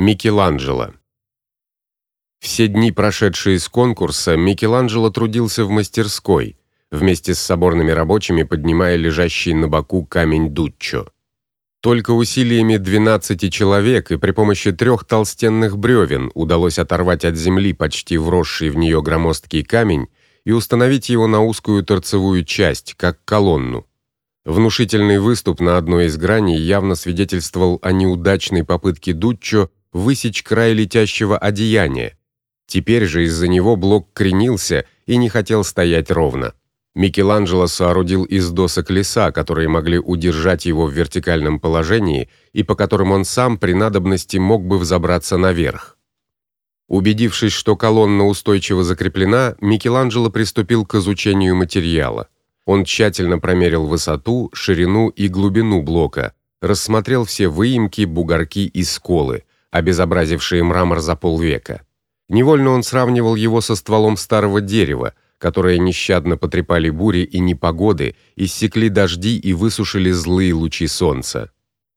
Микеланджело. Все дни, прошедшие с конкурса, Микеланджело трудился в мастерской, вместе с соборными рабочими поднимая лежащий на боку камень Дуччо. Только усилиями 12 человек и при помощи трех толстенных бревен удалось оторвать от земли почти вросший в нее громоздкий камень и установить его на узкую торцевую часть, как колонну. Внушительный выступ на одной из граней явно свидетельствовал о неудачной попытке Дуччо высечь край летящего одеяния. Теперь же из-за него блок кренился и не хотел стоять ровно. Микеланджело соорудил из досок леса, которые могли удержать его в вертикальном положении и по которым он сам при надобности мог бы взобраться наверх. Убедившись, что колонна устойчиво закреплена, Микеланджело приступил к изучению материала. Он тщательно промерил высоту, ширину и глубину блока, рассмотрел все выемки, бугорки и сколы, обезобразившие мрамор за полвека. Невольно он сравнивал его со стволом старого дерева, которое нещадно потрепали бури и непогоды, иссекли дожди и высушили злые лучи солнца.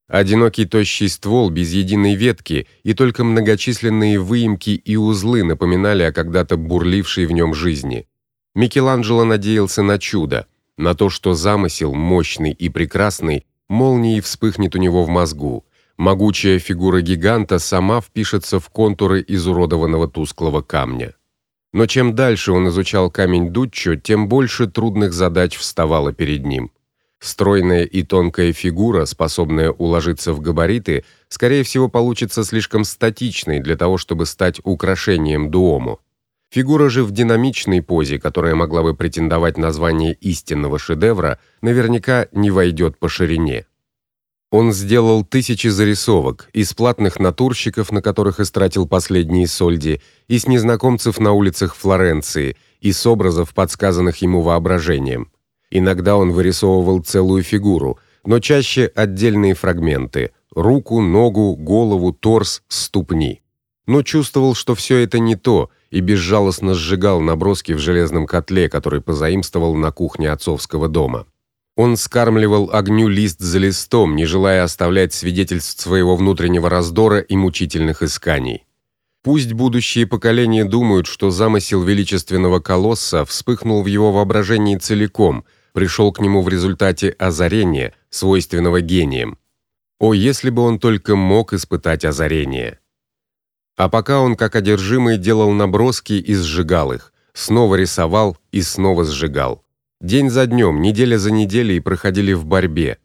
Одинокий тощий ствол без единой ветки, и только многочисленные выемки и узлы напоминали о когда-то бурлившей в нем жизни. Микеланджело надеялся на чудо, на то, что замысел мощный и прекрасный молнией вспыхнет у него в мозгу, могучая фигура гиганта сама впишется в контуры изуродованного тусклого камня. Но чем дальше он изучал камень Дуччо, тем больше трудных задач вставало перед ним. Стройная и тонкая фигура, способная уложиться в габариты, скорее всего, получится слишком статичной для того, чтобы стать украшением дуому. Фигура же в динамичной позе, которая могла бы претендовать на звание истинного шедевра, наверняка не войдет по ширине. Он сделал тысячи зарисовок из платных натурщиков, на которых истратил последние сольди, и с незнакомцев на улицах Флоренции, и с образов, подсказанных ему воображением. Иногда он вырисовывал целую фигуру, но чаще отдельные фрагменты: руку, ногу, голову, торс, ступни. Но чувствовал, что все это не то, и безжалостно сжигал наброски в железном котле, который позаимствовал на кухне отцовского дома. Он скармливал огню лист за листом, не желая оставлять свидетельств своего внутреннего раздора и мучительных исканий. Пусть будущие поколения думают, что замысел величественного колосса вспыхнул в его воображении целиком, пришел к нему в результате озарения, свойственного гениям. О, если бы он только мог испытать озарение. А пока он как одержимый делал наброски и сжигал их, снова рисовал и снова сжигал. День за днем, неделя за неделей проходили в борьбе.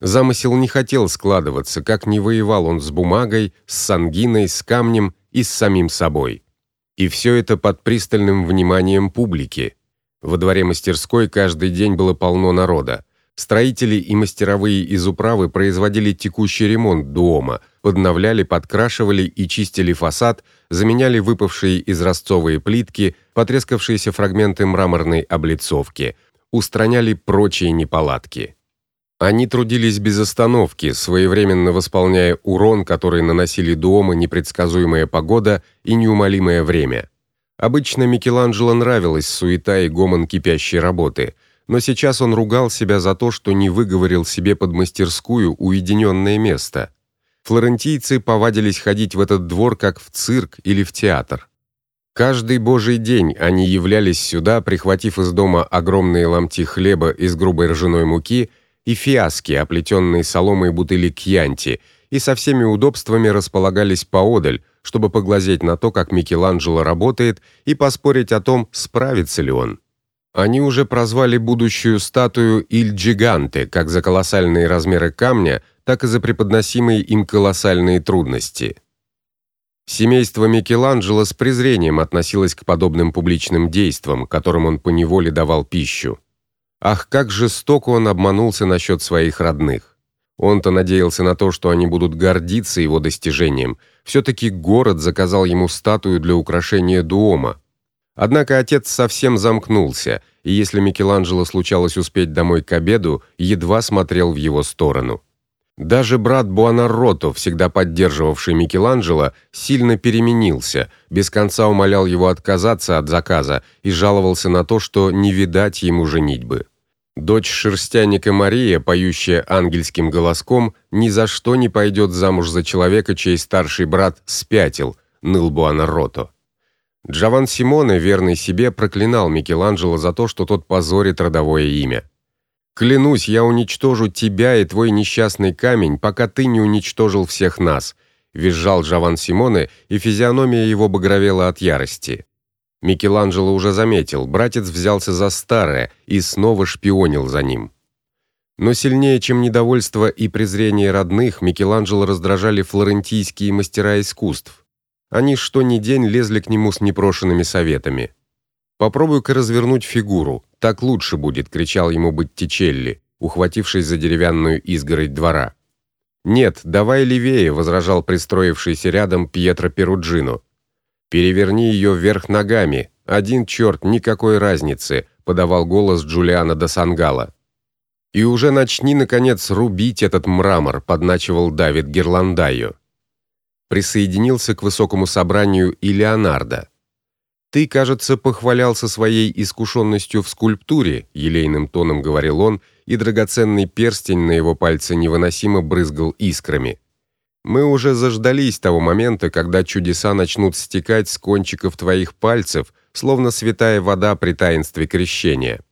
Замысел не хотел складываться, как не воевал он с бумагой, с сангиной, с камнем и с самим собой. И все это под пристальным вниманием публики. Во дворе мастерской каждый день было полно народа. Строители и мастеровые из управы производили текущий ремонт дома, подновляли, подкрашивали и чистили фасад, заменяли выпавшие изразцовые плитки, потрескавшиеся фрагменты мраморной облицовки – устраняли прочие неполадки. Они трудились без остановки, своевременно восполняя урон, который наносили дома непредсказуемая погода и неумолимое время. Обычно Микеланджело нравилась суета и гомон кипящей работы, но сейчас он ругал себя за то, что не выговорил себе под мастерскую уединенное место. Флорентийцы повадились ходить в этот двор как в цирк или в театр. Каждый божий день они являлись сюда, прихватив из дома огромные ломти хлеба из грубой ржаной муки и фиаски, оплетенные соломой бутыли кьянти, и со всеми удобствами располагались поодаль, чтобы поглазеть на то, как Микеланджело работает, и поспорить о том, справится ли он. Они уже прозвали будущую статую Иль Джиганте, как за колоссальные размеры камня, так и за преподносимые им колоссальные трудности. Семейство Микеланджело с презрением относилось к подобным публичным действиям, которым он поневоле давал пищу. Ах, как жестоко он обманулся насчет своих родных. Он-то надеялся на то, что они будут гордиться его достижением. все таки город заказал ему статую для украшения дуома. Однако отец совсем замкнулся, и если Микеланджело случалось успеть домой к обеду, едва смотрел в его сторону. Даже брат Буонаротто, всегда поддерживавший Микеланджело, сильно переменился, без конца умолял его отказаться от заказа и жаловался на то, что не видать ему женитьбы. Дочь шерстяника Мария, поющая ангельским голоском, ни за что не пойдет замуж за человека, чей старший брат спятил, ныл Буонаротто. Джован Симоне, верный себе, проклинал Микеланджело за то, что тот позорит родовое имя. Клянусь, я уничтожу тебя и твой несчастный камень, пока ты не уничтожил всех нас, визжал Джован Симоне, и физиономия его багровела от ярости. Микеланджело уже заметил, братец взялся за старое и снова шпионил за ним. Но сильнее, чем недовольство и презрение родных, Микеланджело раздражали флорентийские мастера искусств. Они что ни день лезли к нему с непрошенными советами. Попробуй-ка развернуть фигуру, так лучше будет, кричал ему Боттичелли, ухватившись за деревянную изгородь двора. Нет, давай левее, возражал пристроившийся рядом Пьетро Перуджино. Переверни ее вверх ногами. Один черт, никакой разницы, подавал голос Джулиана де Сангала. И уже начни наконец рубить этот мрамор, подначивал Давид Герландайо. Присоединился к высокому собранию и Леонардо. Ты, кажется, похвалялся своей искушенностью в скульптуре, елейным тоном говорил он, и драгоценный перстень на его пальце невыносимо брызгал искрами. Мы уже заждались того момента, когда чудеса начнут стекать с кончиков твоих пальцев, словно святая вода при таинстве крещения.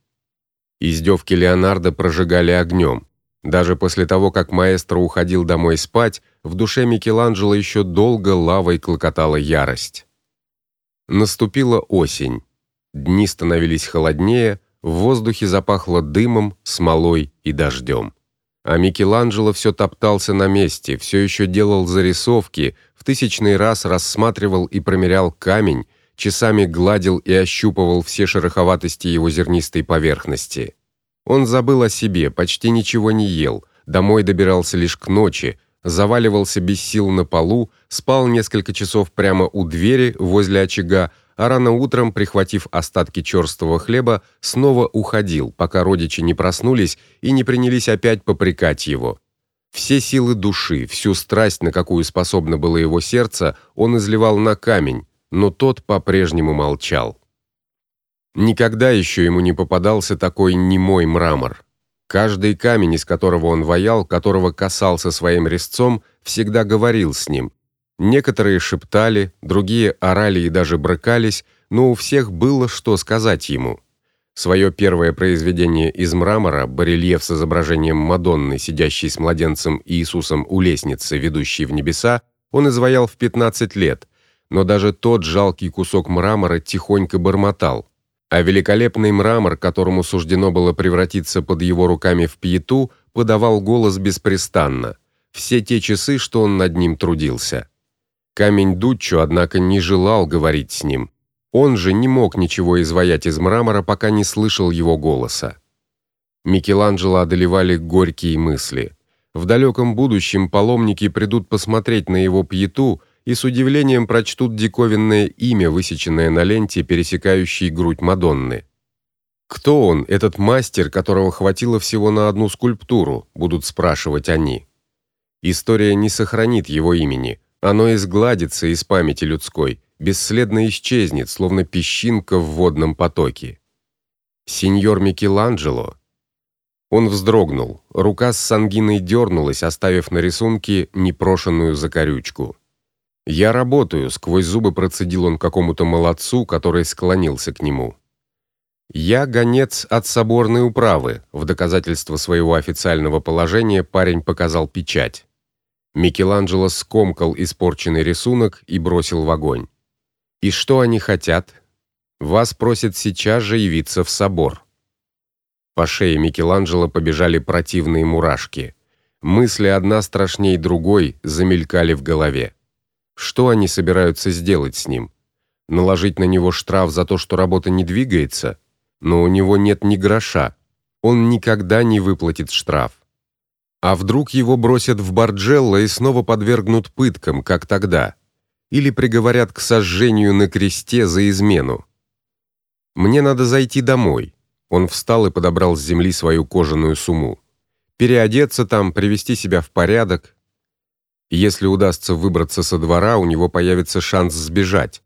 Издевки Леонардо прожигали огнем. Даже после того, как маэстро уходил домой спать, в душе Микеланджело еще долго лавой клокотала ярость. Наступила осень. Дни становились холоднее, в воздухе запахло дымом, смолой и дождем. А Микеланджело все топтался на месте, все еще делал зарисовки, в тысячный раз рассматривал и промерял камень, часами гладил и ощупывал все шероховатости его зернистой поверхности. Он забыл о себе, почти ничего не ел, домой добирался лишь к ночи, заваливался без сил на полу, спал несколько часов прямо у двери возле очага, а рано утром, прихватив остатки черствого хлеба, снова уходил, пока родичи не проснулись и не принялись опять попрекать его. Все силы души, всю страсть, на какую способно было его сердце, он изливал на камень, но тот по-прежнему молчал. Никогда еще ему не попадался такой немой мрамор. Каждый камень, из которого он ваял, которого касался своим резцом, всегда говорил с ним, Некоторые шептали, другие орали и даже брыкались, но у всех было что сказать ему. Свое первое произведение из мрамора, барельеф с изображением Мадонны, сидящей с младенцем Иисусом у лестницы, ведущей в небеса, он изваял в 15 лет, но даже тот жалкий кусок мрамора тихонько бормотал. А великолепный мрамор, которому суждено было превратиться под его руками в пьету, подавал голос беспрестанно. Все те часы, что он над ним трудился. Камень Дуччо, однако, не желал говорить с ним. Он же не мог ничего изваять из мрамора, пока не слышал его голоса. Микеланджело одолевали горькие мысли. В далеком будущем паломники придут посмотреть на его пьету и с удивлением прочтут диковинное имя, высеченное на ленте, пересекающей грудь Мадонны. Кто он, этот мастер, которого хватило всего на одну скульптуру, будут спрашивать они. История не сохранит его имени. Оно изгладится из памяти людской, бесследно исчезнет, словно песчинка в водном потоке. Сеньор Микеланджело. Он вздрогнул. Рука с сангиной дернулась, оставив на рисунке непрошенную закорючку. Я работаю, сквозь зубы процедил он какому-то молодцу, который склонился к нему. Я гонец от соборной управы. В доказательство своего официального положения парень показал печать. Микеланджело скомкал испорченный рисунок и бросил в огонь. И что они хотят? Вас просят сейчас же явиться в собор. По шее Микеланджело побежали противные мурашки. Мысли одна страшнее другой замелькали в голове. Что они собираются сделать с ним? Наложить на него штраф за то, что работа не двигается? Но у него нет ни гроша. Он никогда не выплатит штраф. А вдруг его бросят в Барджелло и снова подвергнут пыткам, как тогда, или приговорят к сожжению на кресте за измену? Мне надо зайти домой. Он встал и подобрал с земли свою кожаную сумму. Переодеться там, привести себя в порядок. Если удастся выбраться со двора, у него появится шанс сбежать.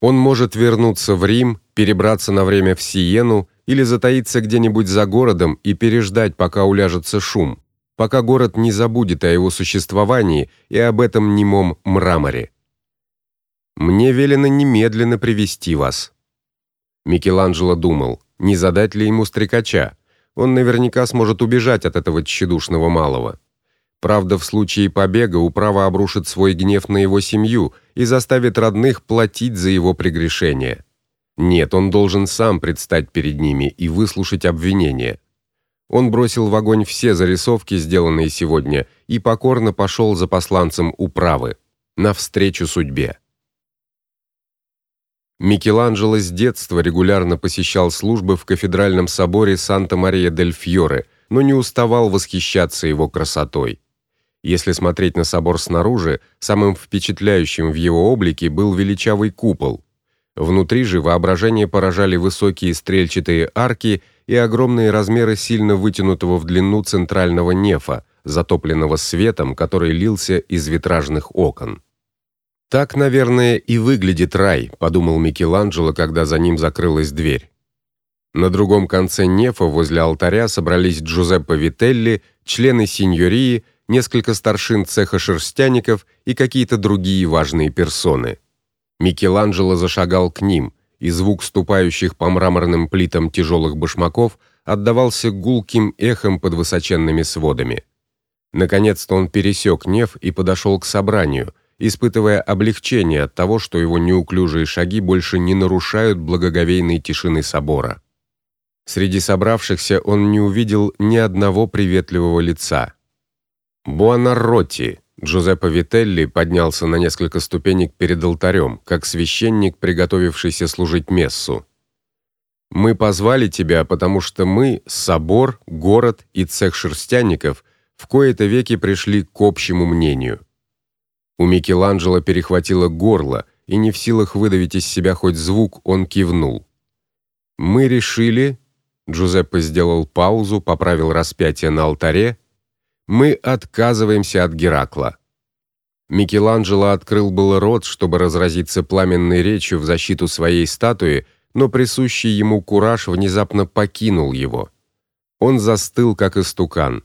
Он может вернуться в Рим, перебраться на время в Сиену или затаиться где-нибудь за городом и переждать, пока уляжется шум, пока город не забудет о его существовании и об этом немом мраморе. Мне велено немедленно привести вас. Микеланджело думал, не задать ли ему стрекача. Он наверняка сможет убежать от этого тщедушного малого. Правда, в случае побега управа обрушит свой гнев на его семью и заставит родных платить за его прегрешения. Нет, он должен сам предстать перед ними и выслушать обвинения. Он бросил в огонь все зарисовки, сделанные сегодня, и покорно пошел за посланцем управы навстречу судьбе. Микеланджело с детства регулярно посещал службы в кафедральном соборе Санта-Мария-дель-Фьоре, но не уставал восхищаться его красотой. Если смотреть на собор снаружи, самым впечатляющим в его облике был величавый купол. Внутри же воображение поражали высокие стрельчатые арки и огромные размеры сильно вытянутого в длину центрального нефа, затопленного светом, который лился из витражных окон. Так, наверное, и выглядит рай, подумал Микеланджело, когда за ним закрылась дверь. На другом конце нефа возле алтаря собрались Джузеппе Вителли, члены синьории несколько старшин цеха шерстяников и какие-то другие важные персоны. Микеланджело зашагал к ним, и звук ступающих по мраморным плитам тяжелых башмаков отдавался гулким эхом под высоченными сводами. Наконец-то он пересек Нев и подошел к собранию, испытывая облегчение от того, что его неуклюжие шаги больше не нарушают благоговейной тишины собора. Среди собравшихся он не увидел ни одного приветливого лица. Буонаротти. Джузеппе Вителли поднялся на несколько ступенек перед алтарем, как священник, приготовившийся служить мессу. Мы позвали тебя, потому что мы, собор, город и цех шерстяников, в кои-то веки пришли к общему мнению. У Микеланджело перехватило горло, и не в силах выдавить из себя хоть звук, он кивнул. Мы решили, Джузеппе сделал паузу, поправил распятие на алтаре мы отказываемся от Геракла. Микеланджело открыл было рот, чтобы разразиться пламенной речью в защиту своей статуи, но присущий ему кураж внезапно покинул его. Он застыл как истукан.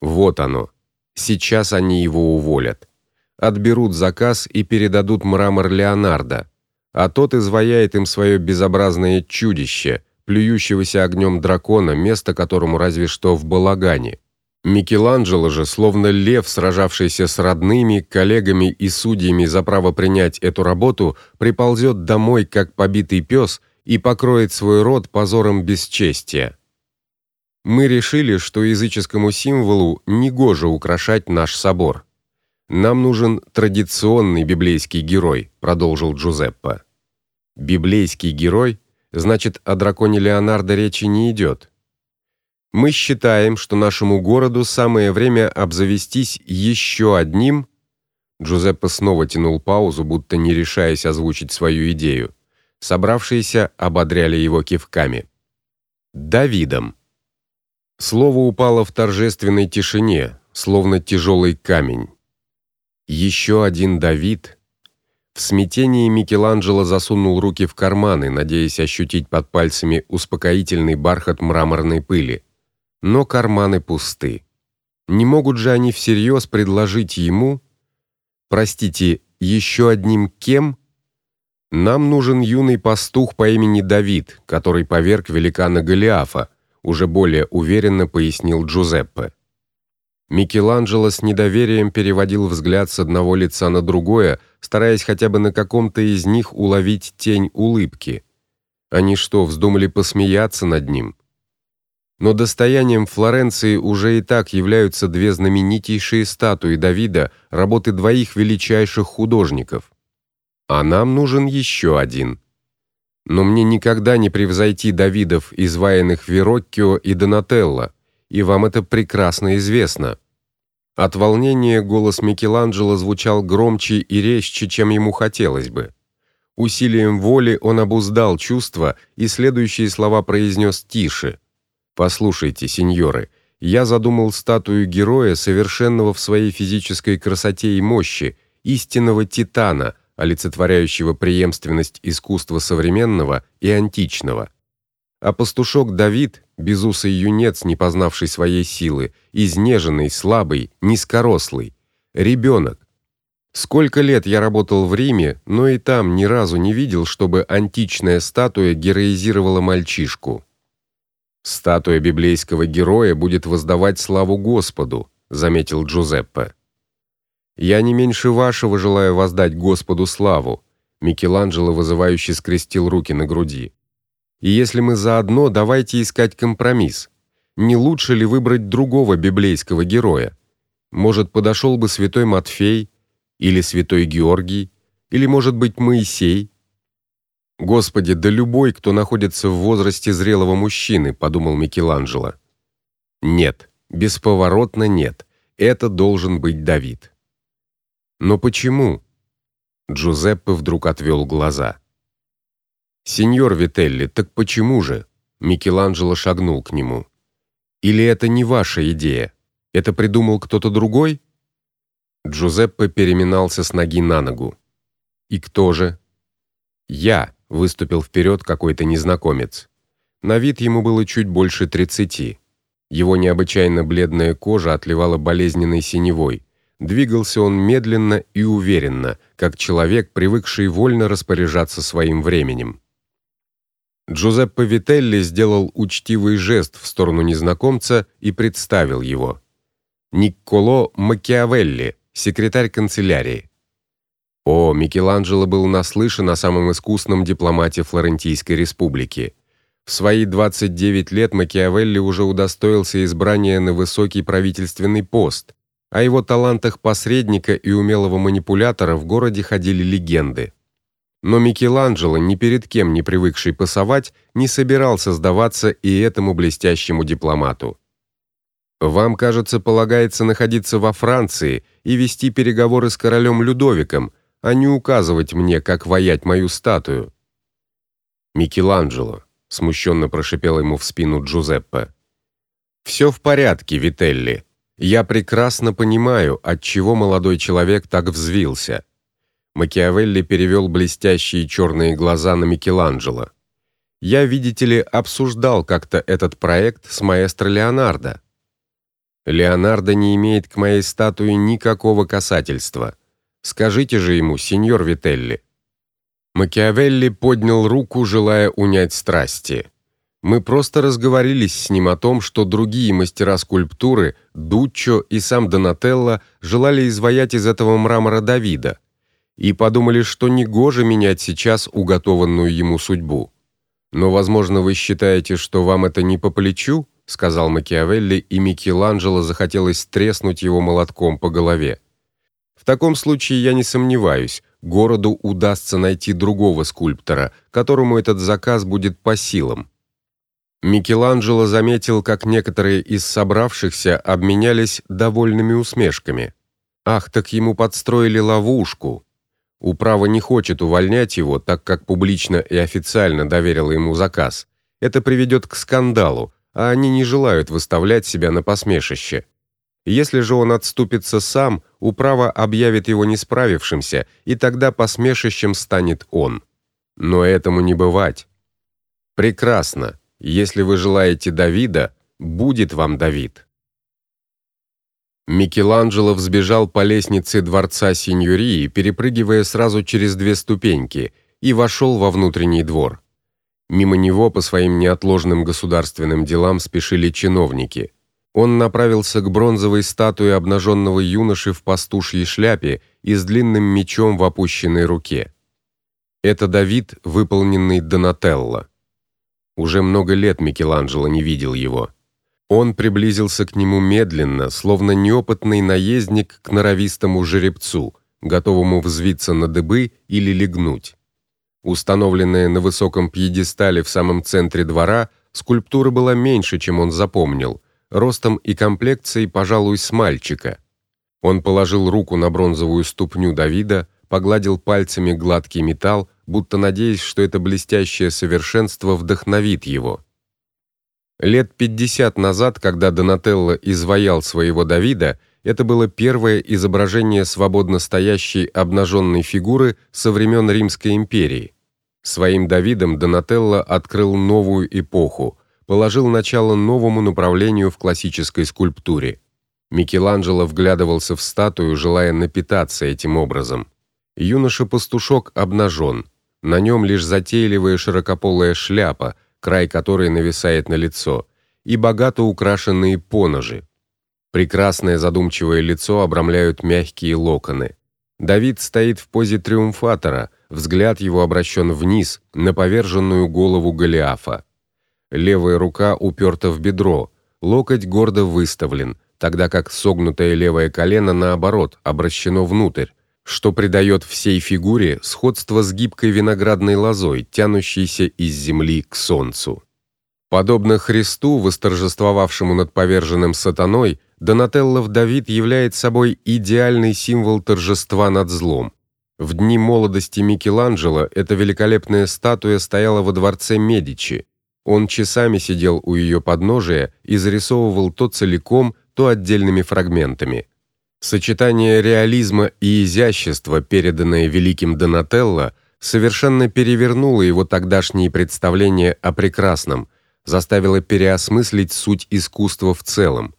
Вот оно. Сейчас они его уволят. Отберут заказ и передадут мрамор Леонардо, а тот изваяет им свое безобразное чудище, плюющегося огнем дракона, место которому разве что в балагане. Микеланджело же, словно лев, сражавшийся с родными, коллегами и судьями за право принять эту работу, приползет домой как побитый пес и покроет свой род позором бесчестия. Мы решили, что языческому символу негоже украшать наш собор. Нам нужен традиционный библейский герой, продолжил Джузеппе. Библейский герой, значит, о драконе Леонардо речи не идет. Мы считаем, что нашему городу самое время обзавестись еще одним Джузеппе снова тянул паузу, будто не решаясь озвучить свою идею. Собравшиеся ободряли его кивками. Давидом. Слово упало в торжественной тишине, словно тяжелый камень. Еще один Давид. В смятении Микеланджело засунул руки в карманы, надеясь ощутить под пальцами успокоительный бархат мраморной пыли но карманы пусты. Не могут же они всерьез предложить ему, простите, еще одним кем? Нам нужен юный пастух по имени Давид, который поверг великана Голиафа, уже более уверенно пояснил Джузеппе. Микеланджело с недоверием переводил взгляд с одного лица на другое, стараясь хотя бы на каком-то из них уловить тень улыбки. Они что, вздумали посмеяться над ним? Но достоянием Флоренции уже и так являются две знаменитейшие статуи Давида, работы двоих величайших художников. А нам нужен еще один. Но мне никогда не превзойти Давидов, изваянных Вероккио и Донателло, и вам это прекрасно известно. От волнения голос Микеланджело звучал громче и резче, чем ему хотелось бы. Усилием воли он обуздал чувства и следующие слова произнес тише – Послушайте, сеньоры, я задумал статую героя, совершенного в своей физической красоте и мощи, истинного титана, олицетворяющего преемственность искусства современного и античного. А пастушок Давид, безусый юнец, не познавший своей силы, изнеженный, слабый, низкорослый, ребенок. Сколько лет я работал в Риме, но и там ни разу не видел, чтобы античная статуя героизировала мальчишку. Статуя библейского героя будет воздавать славу Господу, заметил Джузеппе. Я не меньше вашего желаю воздать Господу славу. Микеланджело вызывающе скрестил руки на груди. И если мы заодно, давайте искать компромисс. Не лучше ли выбрать другого библейского героя? Может, подошел бы святой Матфей или святой Георгий, или, может быть, Моисей? Господи, да любой, кто находится в возрасте зрелого мужчины, подумал Микеланджело. Нет, бесповоротно нет. Это должен быть Давид. Но почему? Джузеппе вдруг отвел глаза. Сеньор Вителли, так почему же? Микеланджело шагнул к нему. Или это не ваша идея? Это придумал кто-то другой? Джузеппе переминался с ноги на ногу. И кто же? Я, выступил вперед какой-то незнакомец. На вид ему было чуть больше тридцати. Его необычайно бледная кожа отливала болезненной синевой. Двигался он медленно и уверенно, как человек, привыкший вольно распоряжаться своим временем. Джузеппе Вителли сделал учтивый жест в сторону незнакомца и представил его. Никколо Макиавелли, секретарь канцелярии. О, Микеланджело был наслышан о самом искусном дипломате Флорентийской республики. В свои 29 лет Макиавелли уже удостоился избрания на высокий правительственный пост. О его талантах посредника и умелого манипулятора в городе ходили легенды. Но Микеланджело, ни перед кем не привыкший пасовать, не собирался сдаваться и этому блестящему дипломату. Вам, кажется, полагается находиться во Франции и вести переговоры с королем Людовиком, а не указывать мне, как воять мою статую. Микеланджело смущенно прошипел ему в спину Джузеппе. «Все в порядке, Вителли. Я прекрасно понимаю, от чего молодой человек так взвился. Макиавелли перевел блестящие черные глаза на Микеланджело. Я, видите ли, обсуждал как-то этот проект с маэстро Леонардо. Леонардо не имеет к моей статуе никакого касательства. Скажите же ему, сеньор Вителли. Макиавелли поднял руку, желая унять страсти. Мы просто разговорились с ним о том, что другие мастера скульптуры, Дуччо и сам Донателло, желали изваять из этого мрамора Давида и подумали, что негоже менять сейчас уготованную ему судьбу. Но, возможно, вы считаете, что вам это не по плечу, сказал Макиавелли, и Микеланджело захотелось треснуть его молотком по голове. В таком случае я не сомневаюсь, городу удастся найти другого скульптора, которому этот заказ будет по силам. Микеланджело заметил, как некоторые из собравшихся обменялись довольными усмешками. Ах, так ему подстроили ловушку. Управа не хочет увольнять его, так как публично и официально доверила ему заказ. Это приведет к скандалу, а они не желают выставлять себя на посмешище. Если же он отступится сам, управа объявит его несправившимся, и тогда посмешищем станет он. Но этому не бывать. Прекрасно. Если вы желаете Давида, будет вам Давид. Микеланджело взбежал по лестнице дворца Синьории, перепрыгивая сразу через две ступеньки, и вошел во внутренний двор. Мимо него по своим неотложным государственным делам спешили чиновники. Он направился к бронзовой статуе обнаженного юноши в пастушьей шляпе и с длинным мечом в опущенной руке. Это Давид, выполненный Донателло. Уже много лет Микеланджело не видел его. Он приблизился к нему медленно, словно неопытный наездник к норовистому жеребцу, готовому взвиться на дыбы или легнуть. Установленная на высоком пьедестале в самом центре двора, скульптура была меньше, чем он запомнил, ростом и комплекцией, пожалуй, с мальчика. Он положил руку на бронзовую ступню Давида, погладил пальцами гладкий металл, будто надеясь, что это блестящее совершенство вдохновит его. Лет пятьдесят назад, когда Донателло изваял своего Давида, Это было первое изображение свободно стоящей обнаженной фигуры со времен Римской империи. Своим Давидом Донателло открыл новую эпоху, положил начало новому направлению в классической скульптуре. Микеланджело вглядывался в статую, желая напитаться этим образом. Юноша-пастушок обнажен. На нем лишь затейливая широкополая шляпа, край которой нависает на лицо, и богато украшенные поножи. Прекрасное задумчивое лицо обрамляют мягкие локоны. Давид стоит в позе триумфатора, взгляд его обращен вниз, на поверженную голову Голиафа. Левая рука уперта в бедро, локоть гордо выставлен, тогда как согнутое левое колено наоборот обращено внутрь, что придает всей фигуре сходство с гибкой виноградной лозой, тянущейся из земли к солнцу. Подобно Христу, восторжествовавшему над поверженным сатаной, Донателло Давид является собой идеальный символ торжества над злом. В дни молодости Микеланджело эта великолепная статуя стояла во дворце Медичи. Он часами сидел у ее подножия и зарисовывал то целиком, то отдельными фрагментами. Сочетание реализма и изящества, переданное великим Донателло, совершенно перевернуло его тогдашние представления о прекрасном, заставило переосмыслить суть искусства в целом.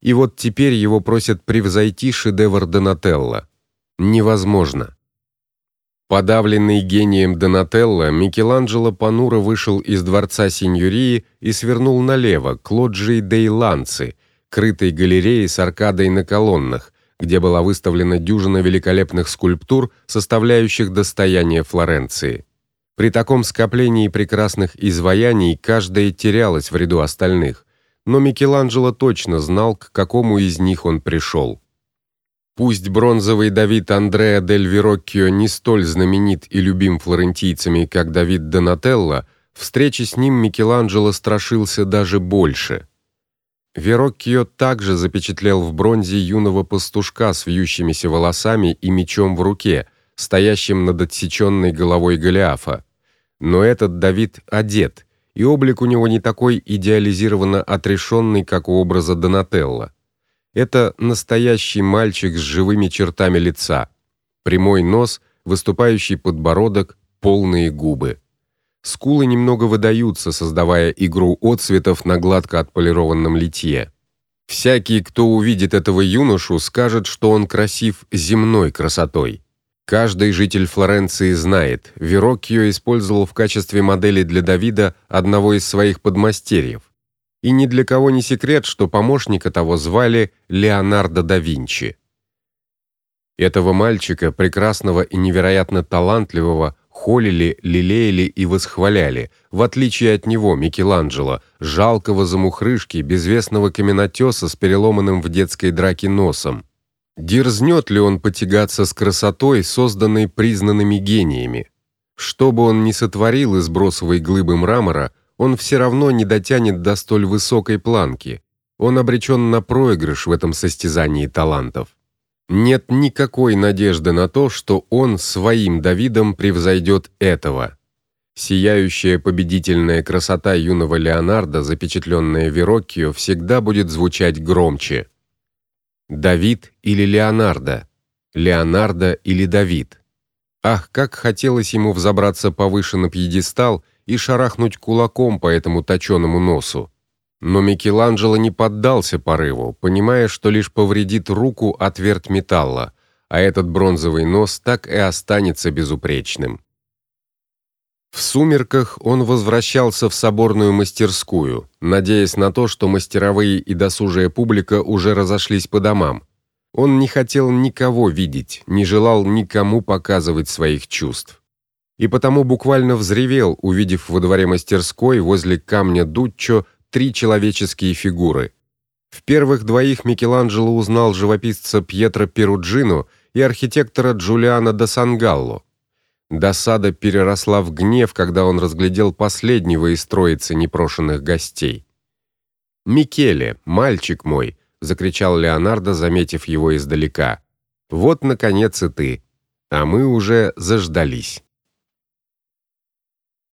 И вот теперь его просят превзойти шедевр Донателло. Невозможно. Подавленный гением Донателло, Микеланджело понуро вышел из дворца Синьории и свернул налево к лоджии дей Ланци, крытой галереи с аркадой на колоннах, где была выставлена дюжина великолепных скульптур, составляющих достояние Флоренции. При таком скоплении прекрасных изваяний каждая терялась в ряду остальных, но Микеланджело точно знал, к какому из них он пришел. Пусть бронзовый Давид Андреа дель Вероккио не столь знаменит и любим флорентийцами, как Давид Донателло, встречи с ним Микеланджело страшился даже больше. Вероккио также запечатлел в бронзе юного пастушка с вьющимися волосами и мечом в руке, стоящим над отсеченной головой Голиафа. Но этот Давид одет, и облик у него не такой идеализированно отрешенный, как у образа Донателло. Это настоящий мальчик с живыми чертами лица. Прямой нос, выступающий подбородок, полные губы. Скулы немного выдаются, создавая игру отцветов на гладко отполированном литье. Всякий, кто увидит этого юношу, скажет, что он красив земной красотой. Каждый житель Флоренции знает, Вероккио использовал в качестве модели для Давида одного из своих подмастерьев. И ни для кого не секрет, что помощника того звали Леонардо да Винчи. Этого мальчика, прекрасного и невероятно талантливого, холили, лелеяли и восхваляли, в отличие от него, Микеланджело, жалкого замухрышки, безвестного каменотеса с переломанным в детской драке носом. Дерзнет ли он потягаться с красотой, созданной признанными гениями? Что бы он ни сотворил из бросовой глыбы мрамора, он все равно не дотянет до столь высокой планки. Он обречен на проигрыш в этом состязании талантов. Нет никакой надежды на то, что он своим Давидом превзойдет этого. Сияющая победительная красота юного Леонардо, запечатленная Вероккио, всегда будет звучать громче. Давид или Леонардо? Леонардо или Давид? Ах, как хотелось ему взобраться повыше на пьедестал и шарахнуть кулаком по этому точеному носу. Но Микеланджело не поддался порыву, понимая, что лишь повредит руку от верть металла, а этот бронзовый нос так и останется безупречным. В сумерках он возвращался в соборную мастерскую, надеясь на то, что мастеровые и досужая публика уже разошлись по домам. Он не хотел никого видеть, не желал никому показывать своих чувств. И потому буквально взревел, увидев во дворе мастерской возле камня Дуччо три человеческие фигуры. В первых двоих Микеланджело узнал живописца Пьетро Перуджино и архитектора Джулиано да Сангалло. Досада переросла в гнев, когда он разглядел последнего из троицы непрошенных гостей. "Микеле, мальчик мой", закричал Леонардо, заметив его издалека. "Вот наконец и ты. А мы уже заждались".